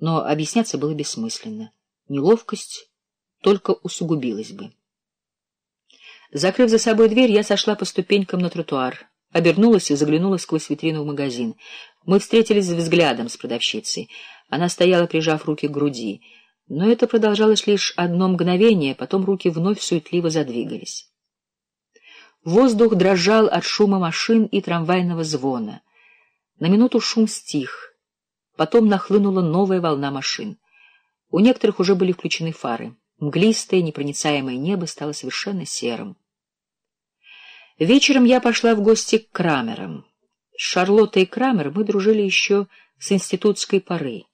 но объясняться было бессмысленно. Неловкость только усугубилась бы. Закрыв за собой дверь, я сошла по ступенькам на тротуар, обернулась и заглянула сквозь витрину в магазин. Мы встретились взглядом с продавщицей. Она стояла, прижав руки к груди. Но это продолжалось лишь одно мгновение, потом руки вновь суетливо задвигались. Воздух дрожал от шума машин и трамвайного звона. На минуту шум стих. Потом нахлынула новая волна машин. У некоторых уже были включены фары. Мглистое, непроницаемое небо стало совершенно серым. Вечером я пошла в гости к Крамерам. С Шарлоттой Крамер мы дружили еще с институтской поры.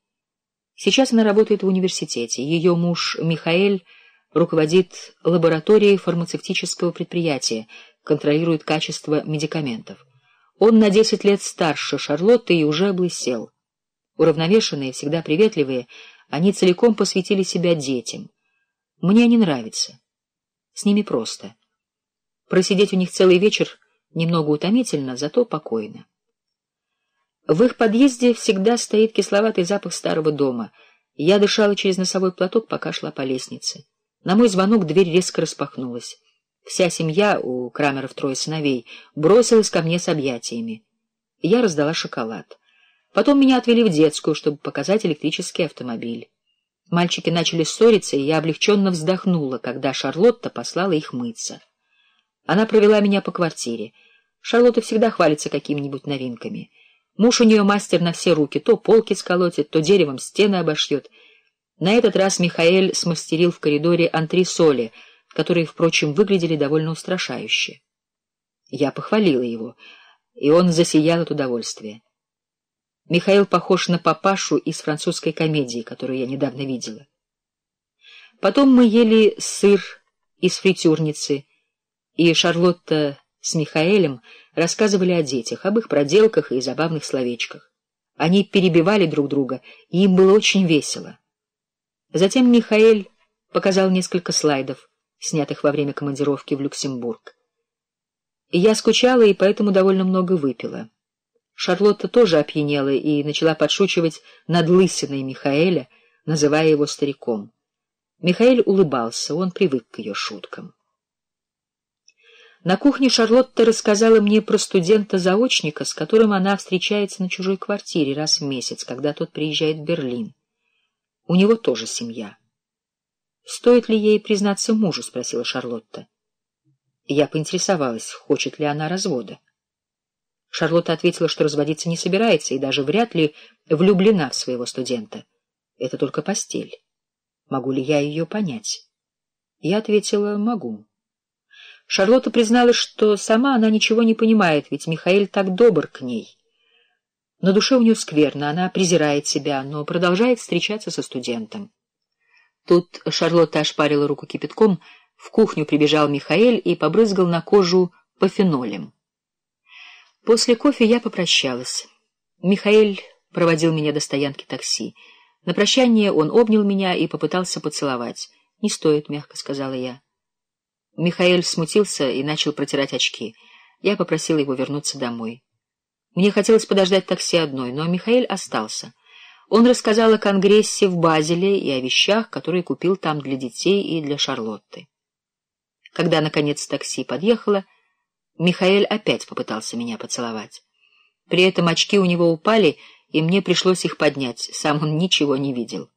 Сейчас она работает в университете. Ее муж Михаэль руководит лабораторией фармацевтического предприятия, контролирует качество медикаментов. Он на десять лет старше Шарлотты и уже облысел. Уравновешенные, всегда приветливые, они целиком посвятили себя детям. Мне они нравятся. С ними просто. Просидеть у них целый вечер немного утомительно, зато покойно. В их подъезде всегда стоит кисловатый запах старого дома. Я дышала через носовой платок, пока шла по лестнице. На мой звонок дверь резко распахнулась. Вся семья, у Крамеров трое сыновей, бросилась ко мне с объятиями. Я раздала шоколад. Потом меня отвели в детскую, чтобы показать электрический автомобиль. Мальчики начали ссориться, и я облегченно вздохнула, когда Шарлотта послала их мыться. Она провела меня по квартире. Шарлотта всегда хвалится какими-нибудь новинками — Муж у нее мастер на все руки, то полки сколотит, то деревом стены обошьет. На этот раз Михаэль смастерил в коридоре антресоли, которые, впрочем, выглядели довольно устрашающе. Я похвалила его, и он засиял от удовольствия. Михаил похож на папашу из французской комедии, которую я недавно видела. Потом мы ели сыр из фритюрницы, и Шарлотта с Михаэлем рассказывали о детях, об их проделках и забавных словечках. Они перебивали друг друга, и им было очень весело. Затем Михаэль показал несколько слайдов, снятых во время командировки в Люксембург. Я скучала и поэтому довольно много выпила. Шарлотта тоже опьянела и начала подшучивать над лысиной Михаэля, называя его стариком. Михаэль улыбался, он привык к ее шуткам. На кухне Шарлотта рассказала мне про студента-заочника, с которым она встречается на чужой квартире раз в месяц, когда тот приезжает в Берлин. У него тоже семья. «Стоит ли ей признаться мужу?» — спросила Шарлотта. Я поинтересовалась, хочет ли она развода. Шарлотта ответила, что разводиться не собирается и даже вряд ли влюблена в своего студента. Это только постель. Могу ли я ее понять? Я ответила, могу. Шарлотта призналась, что сама она ничего не понимает, ведь Михаил так добр к ней. На душе у нее скверно, она презирает себя, но продолжает встречаться со студентом. Тут Шарлотта ошпарила руку кипятком, в кухню прибежал Михаил и побрызгал на кожу пофенолем. После кофе я попрощалась. Михаил проводил меня до стоянки такси. На прощание он обнял меня и попытался поцеловать. «Не стоит», — мягко сказала я. Михаил смутился и начал протирать очки. Я попросила его вернуться домой. Мне хотелось подождать такси одной, но Михаил остался. Он рассказал о конгрессе в Базеле и о вещах, которые купил там для детей и для Шарлотты. Когда, наконец, такси подъехало, Михаил опять попытался меня поцеловать. При этом очки у него упали, и мне пришлось их поднять, сам он ничего не видел.